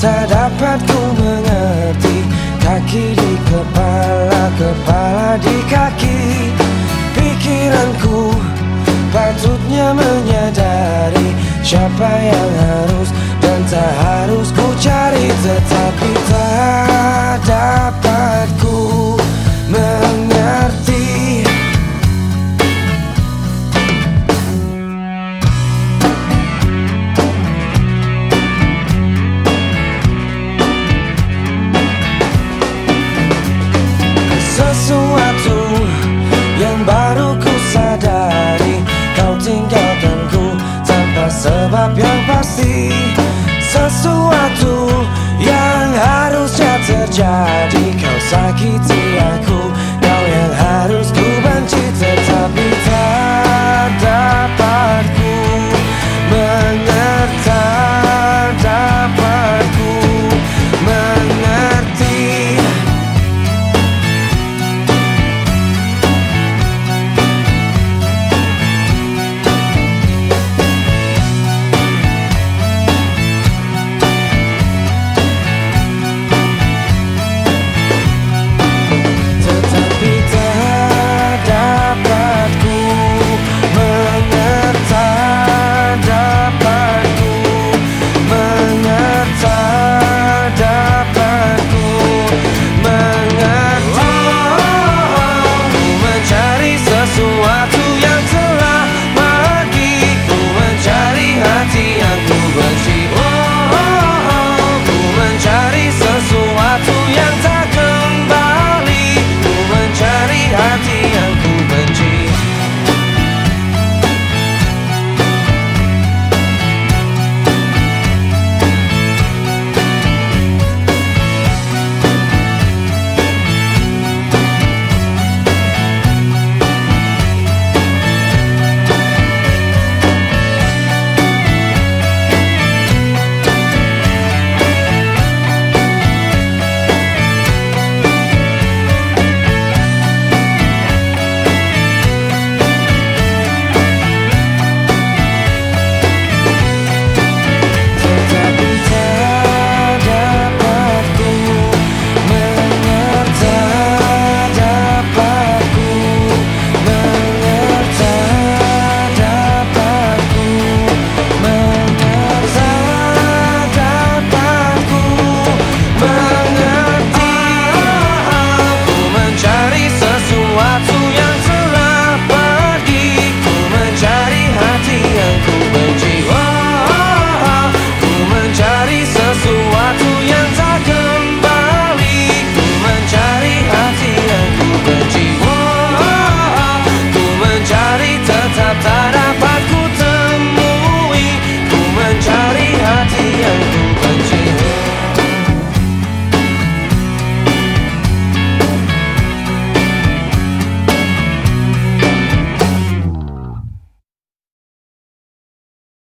Tak dapat ku mengerti. Kaki di kepala, kepala di kaki. Pikiranku patutnya menyadari Siapa yang harus dan tak so I do